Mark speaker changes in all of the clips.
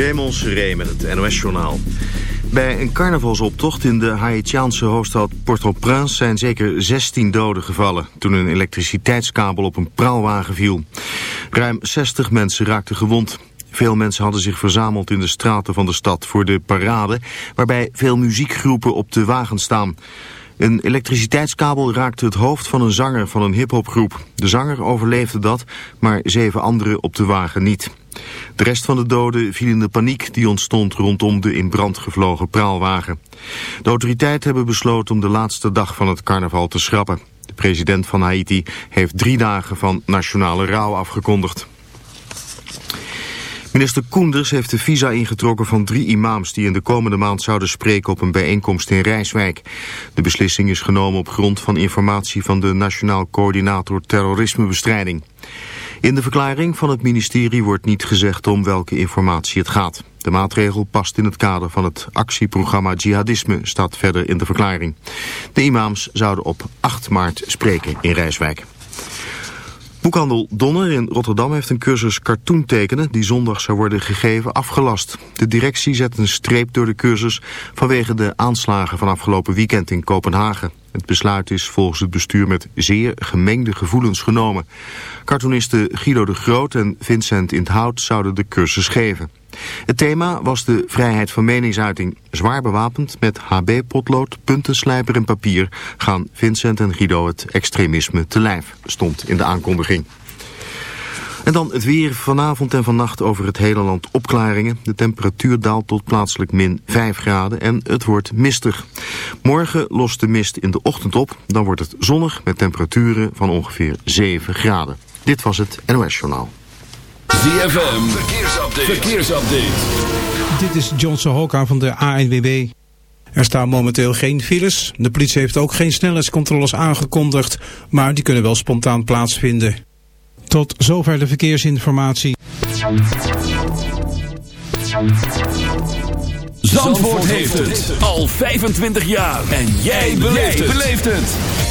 Speaker 1: Raymond Seré met het NOS-journaal. Bij een carnavalsoptocht in de Haitiaanse hoofdstad Port-au-Prince zijn zeker 16 doden gevallen toen een elektriciteitskabel op een praalwagen viel. Ruim 60 mensen raakten gewond. Veel mensen hadden zich verzameld in de straten van de stad voor de parade, waarbij veel muziekgroepen op de wagen staan. Een elektriciteitskabel raakte het hoofd van een zanger van een hiphopgroep. De zanger overleefde dat, maar zeven anderen op de wagen niet. De rest van de doden viel in de paniek die ontstond rondom de in brand gevlogen praalwagen. De autoriteiten hebben besloten om de laatste dag van het carnaval te schrappen. De president van Haiti heeft drie dagen van nationale rouw afgekondigd. Minister Koenders heeft de visa ingetrokken van drie imams die in de komende maand zouden spreken op een bijeenkomst in Rijswijk. De beslissing is genomen op grond van informatie van de Nationaal Coördinator Terrorismebestrijding. In de verklaring van het ministerie wordt niet gezegd om welke informatie het gaat. De maatregel past in het kader van het actieprogramma Jihadisme, staat verder in de verklaring. De imams zouden op 8 maart spreken in Rijswijk. Boekhandel Donner in Rotterdam heeft een cursus cartoon tekenen die zondag zou worden gegeven afgelast. De directie zet een streep door de cursus vanwege de aanslagen van afgelopen weekend in Kopenhagen. Het besluit is volgens het bestuur met zeer gemengde gevoelens genomen. Cartoonisten Guido de Groot en Vincent in het Hout zouden de cursus geven. Het thema was de vrijheid van meningsuiting. Zwaar bewapend met HB-potlood, puntenslijper en papier... gaan Vincent en Guido het extremisme te lijf, stond in de aankondiging. En dan het weer vanavond en vannacht over het hele land opklaringen. De temperatuur daalt tot plaatselijk min 5 graden en het wordt mistig. Morgen lost de mist in de ochtend op. Dan wordt het zonnig met temperaturen van ongeveer 7 graden. Dit was het NOS Journaal.
Speaker 2: ZFM, verkeersupdate. verkeersupdate.
Speaker 3: Dit is John Sohoka van de ANWB. Er staan momenteel geen files. De politie heeft ook geen snelheidscontroles aangekondigd, maar die kunnen wel spontaan plaatsvinden. Tot zover de verkeersinformatie.
Speaker 2: Zandvoort heeft het al 25 jaar. En jij beleeft het.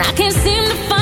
Speaker 4: I can't seem to find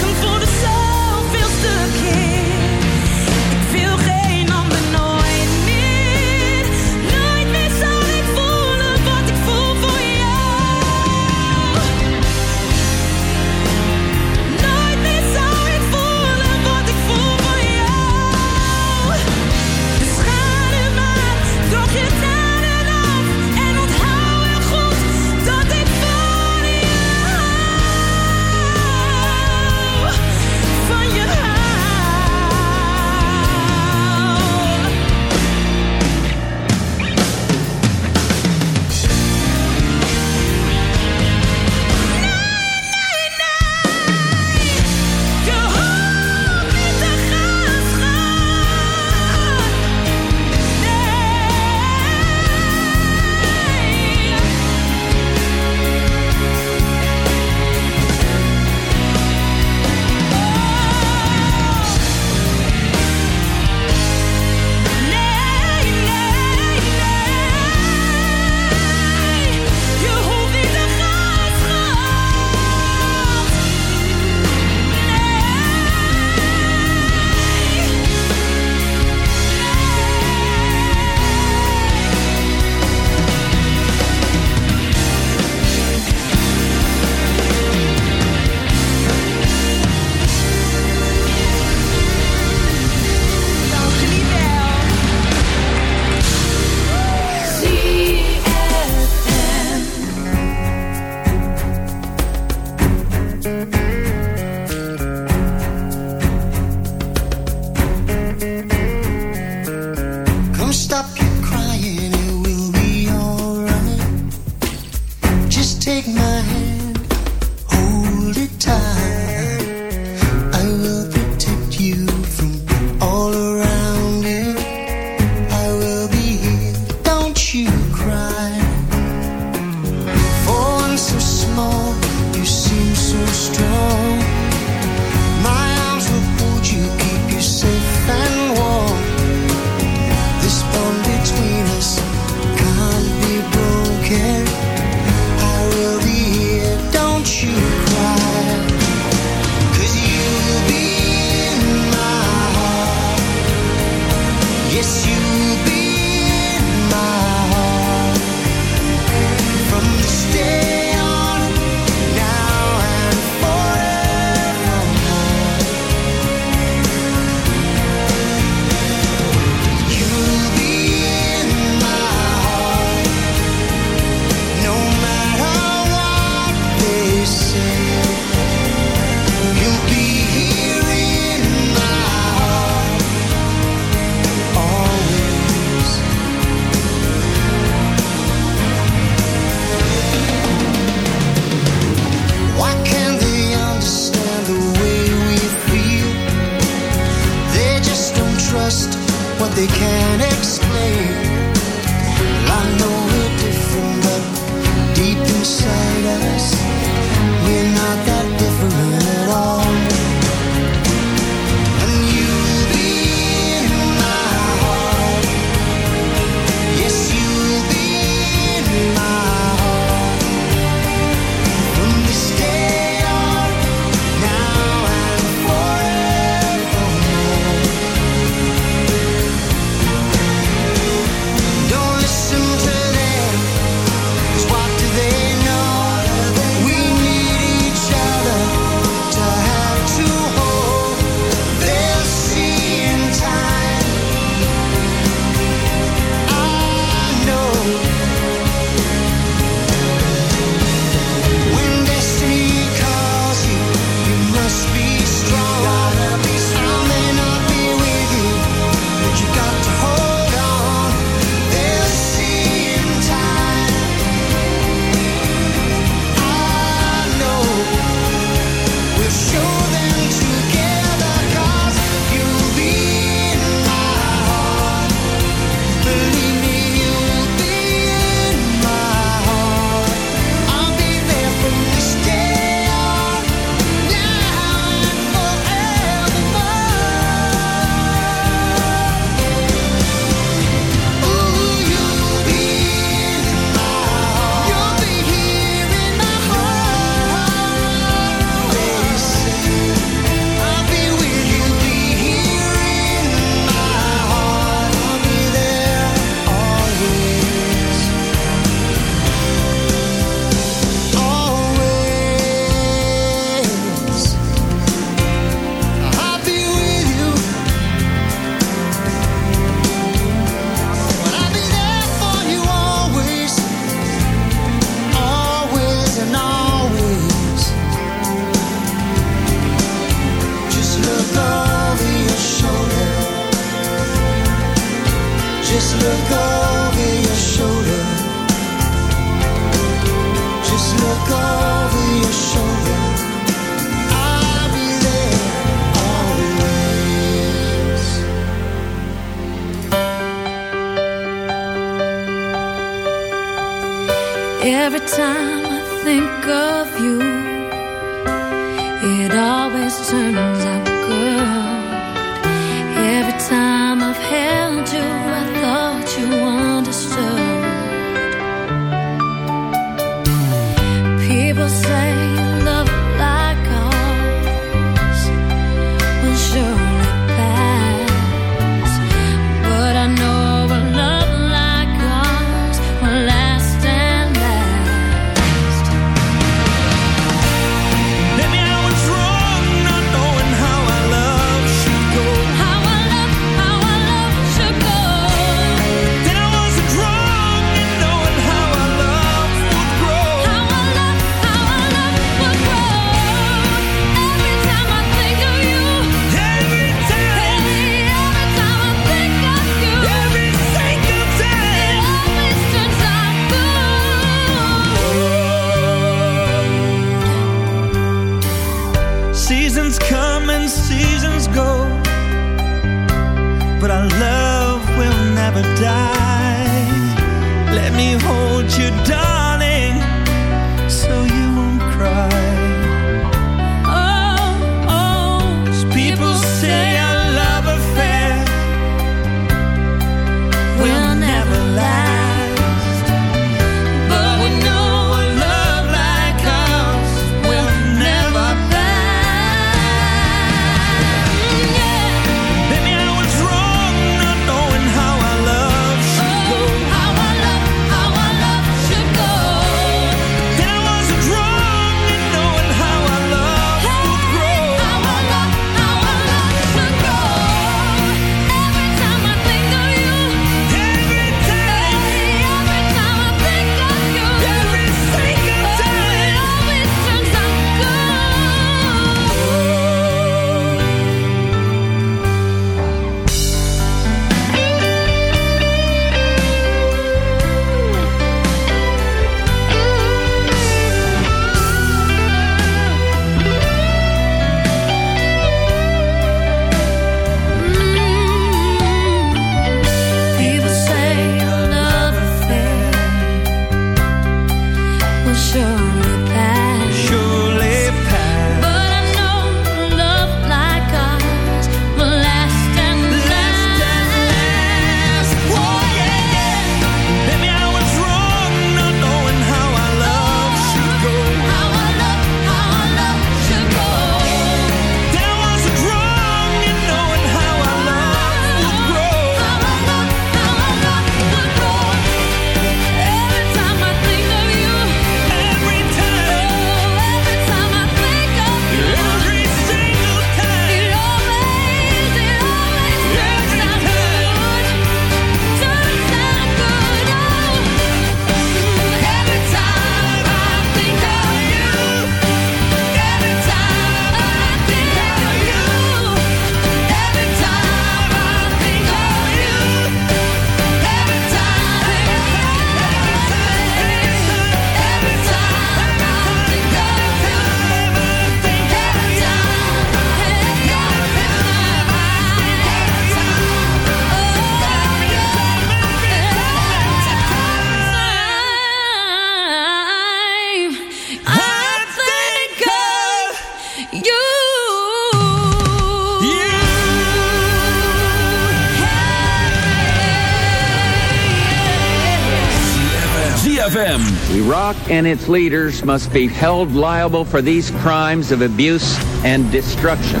Speaker 5: and its leaders must be held liable for these crimes of abuse and destruction.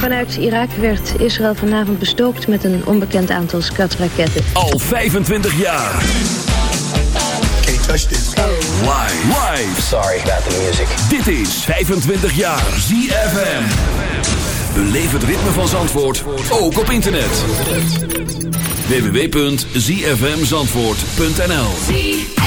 Speaker 6: Vanuit Irak werd Israël vanavond bestookt met een onbekend aantal skatraketten.
Speaker 2: Al 25 jaar.
Speaker 7: Can't touch this.
Speaker 2: Live. Live.
Speaker 8: Sorry about the music.
Speaker 2: Dit is 25 jaar ZFM. Beleef het ritme van Zandvoort, ook op internet. www.zfmzandvoort.nl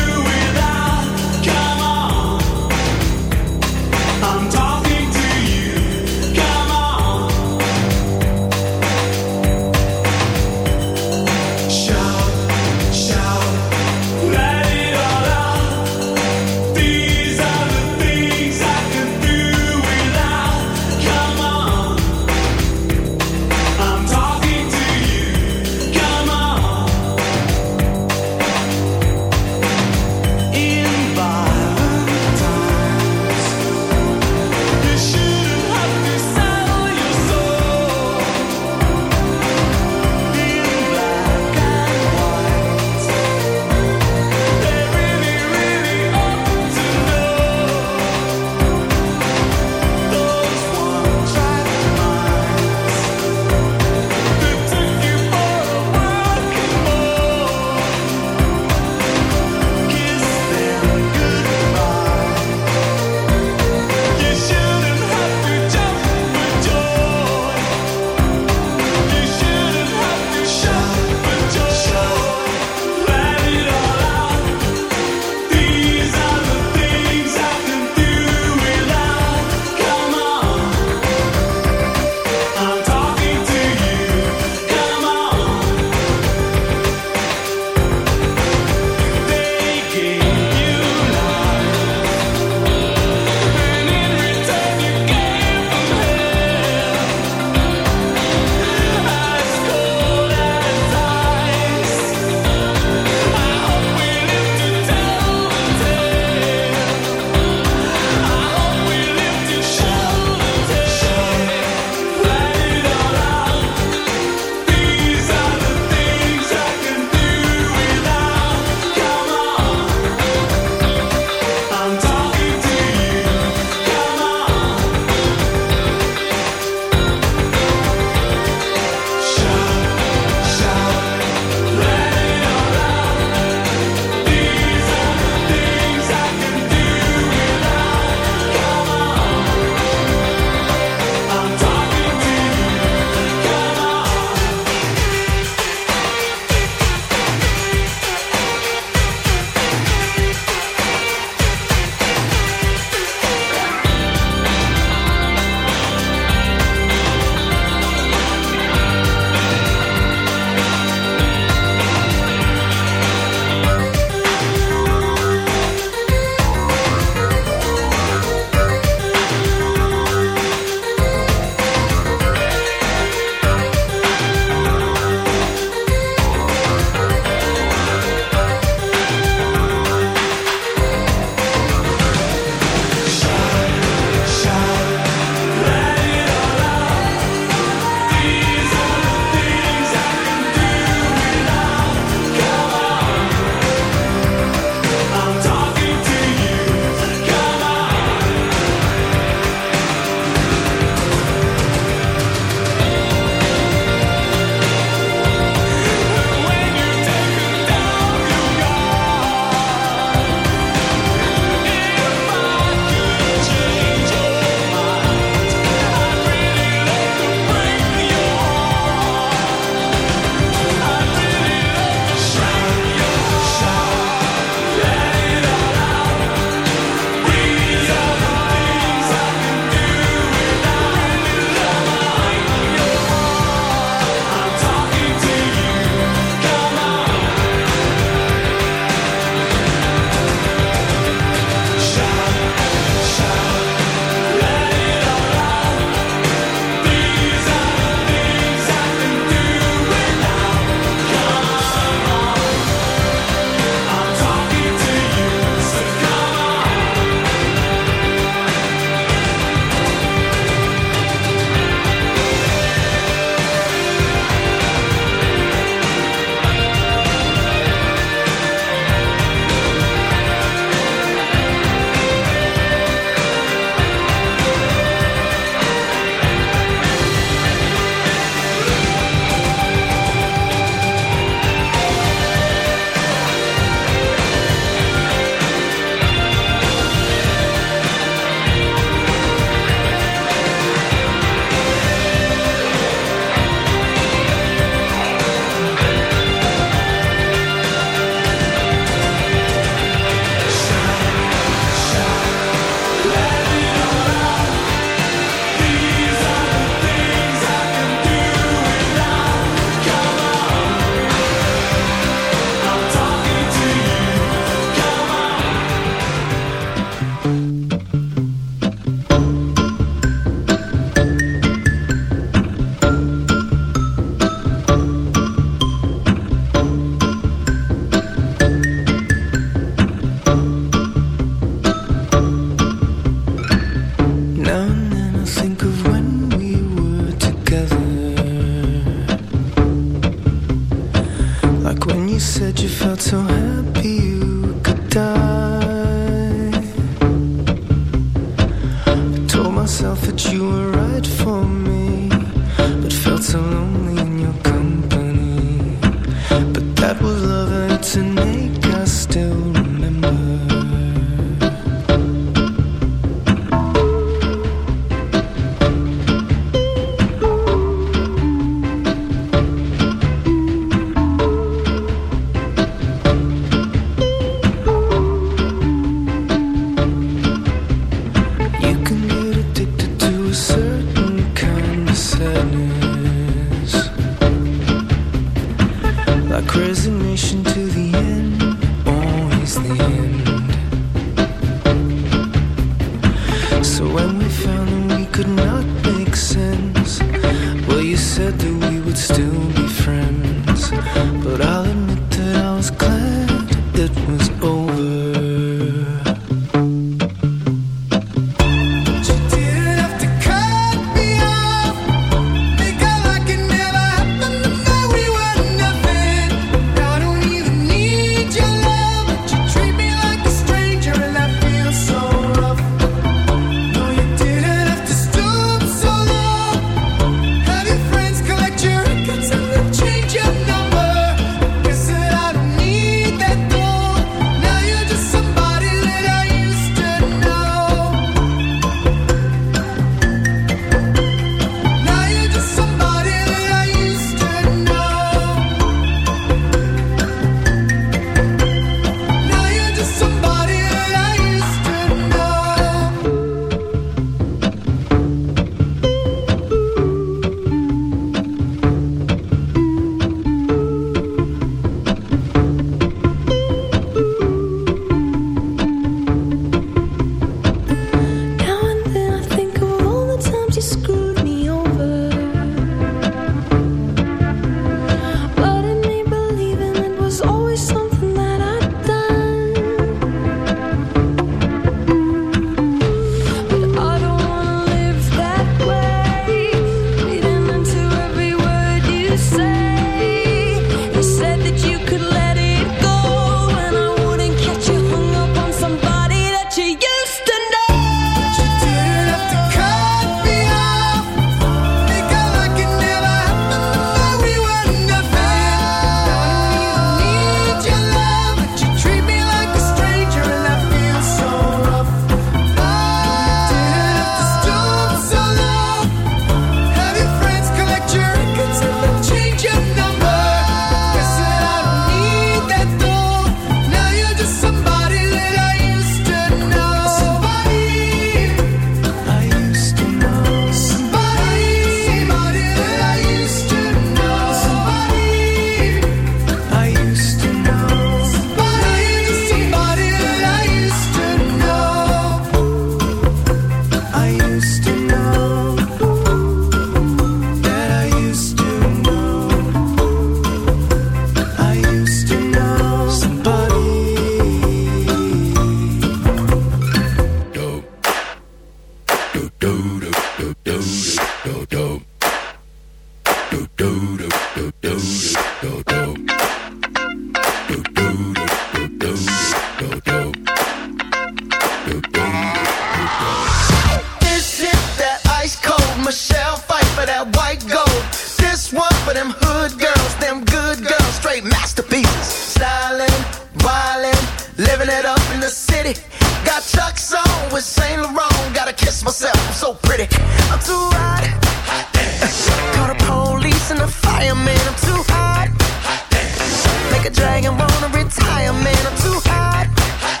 Speaker 7: Living it up in the city. Got Chuck's on with Saint Laurent. Gotta kiss myself, I'm so pretty. I'm too hot. hot damn! Call the police and the fireman. I'm too hot. hot damn! Make a dragon wanna retire, man. I'm too hot. hot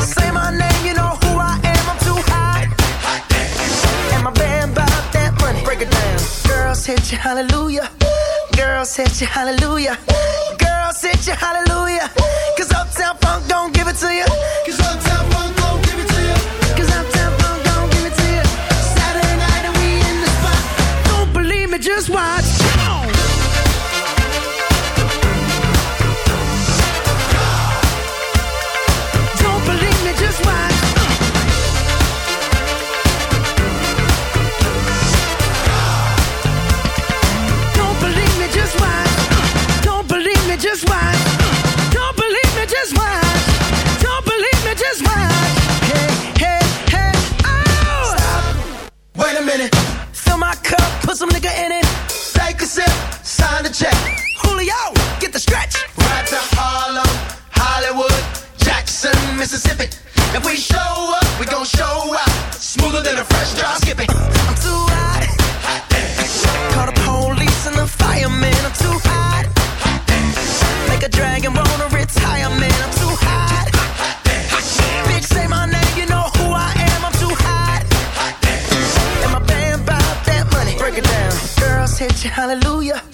Speaker 7: Say my name, you know who I am. I'm too hot. hot damn! and my band about that money. Break it down. Girls hit you, hallelujah. Girls hit you, hallelujah. I'll sit you hallelujah. Cause Uptown Funk don't give it to you. Cause Uptown Funk signed the check. Julio, get the stretch. Right to Harlem, Hollywood, Jackson, Mississippi. If we show up, we gon' show out. Smoother than a fresh drop. Skip it. I'm too hot. hot. Call the police and the firemen. I'm too hot. hot. Make a dragon roll a retirement. I'm too hot. hot. Bitch, say my name, you know who I am. I'm too hot. hot. And my band that money. Break it down. Girls hit you, hallelujah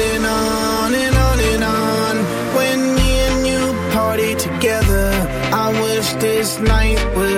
Speaker 7: and on and on and on. When me and you party together, I wish this night would